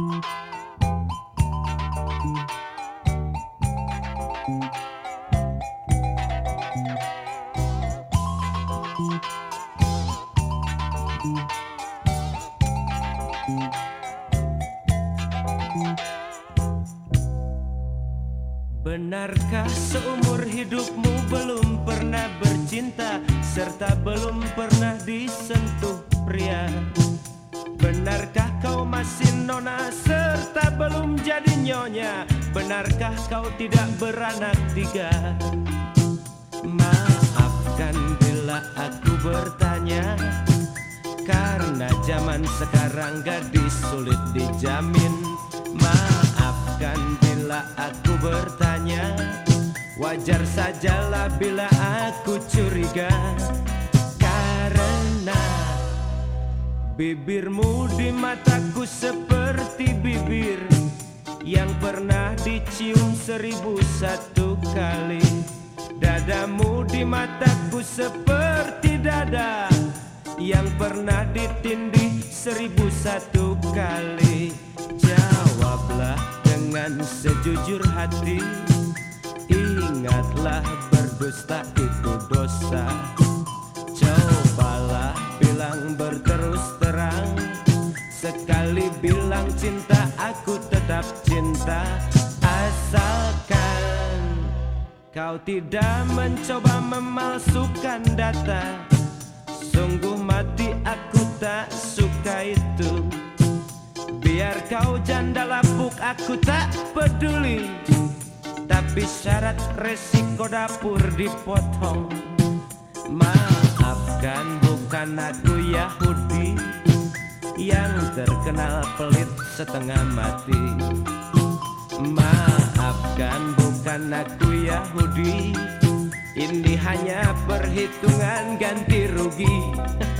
Benarkah seumur hidupmu belum pernah bercinta Serta belum pernah disentuh pria Benarkah kau masih nona serta belum jadi nyonya? Benarkah kau tidak beranak tiga? Maafkan bila aku bertanya. Karena zaman sekarang gadis sulit dijamin. Maafkan bila aku bertanya. Wajar sajalah bila aku curiga Bibirmu di mataku seperti bibir Yang pernah dicium seribu satu kali. Dadamu di mataku seperti dada Yang pernah ditindih seribu satu kali. Jawablah dengan sejujur hati. Ingatlah berdusta itu dosa. Cobalah bilang Sekali bilang cinta aku tetap cinta. Asalkan Kau tidak mencoba memalsukan data. Sungguh mati aku tak suka itu. Biar kau janda lapuk aku tak peduli. Tapi syarat resiko dapur dipotong. Maafkan bukan aku Yahudi Yang terkenal pelit setengah mati. Maafkan bukan aku Yahudi. Ini hanya perhitungan ganti rugi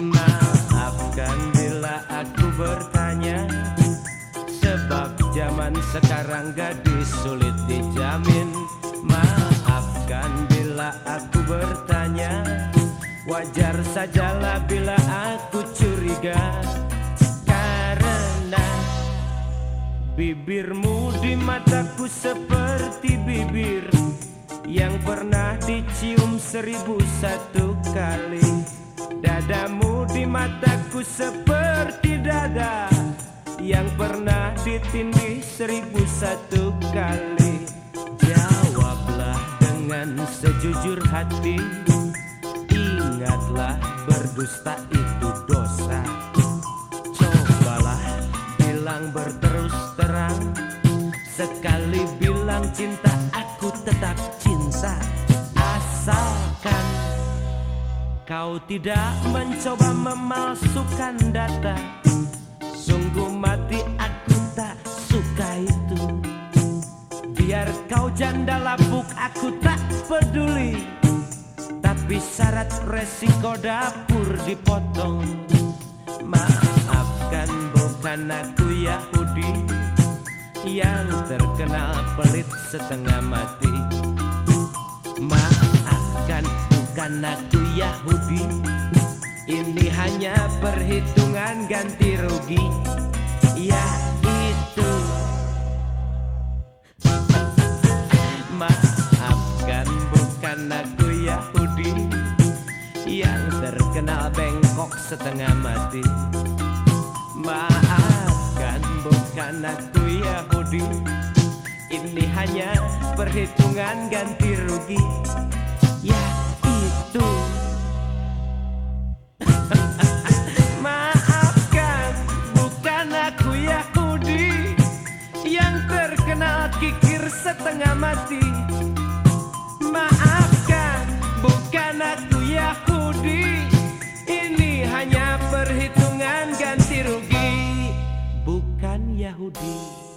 maafkan bila aku bertanya. Sebab zaman sekarang gadis sulit dijamin. Maafkan bila aku bertanya Wajar sajalah bila aku curiga. Karena Bibirmu di mataku seperti bibir Yang pernah dicium seribu satu kali. Dadamu di mataku seperti dada Yang pernah ditindih seribu satu kali. Jawablah dengan sejujur hati Ingatlah berdusta itu dosa. Cobalah bilang berterus terang. Sekali bilang cinta aku tetap cinta. Asalkan Kau tidak mencoba memalsukan data. Sungguh mati aku tak suka itu. Biar kau janda lapuk aku tak resiko dapur dipotong. Maafkan bukan aku Yahudi Yang terkenal pelit setengah mati. Maafkan bukan aku Yahudi Ini hanya perhitungan ganti rugi Yang terkenal bengkok setengah mati. Maafkan bukan aku Yahudi. Ini hanya perhitungan ganti rugi. Ya itu. Maafkan bukan aku Yahudi. Yang terkenal kikir setengah mati. Maafkan bukan aku Yahudi perhitungan ganti rugi Bukan Yahudi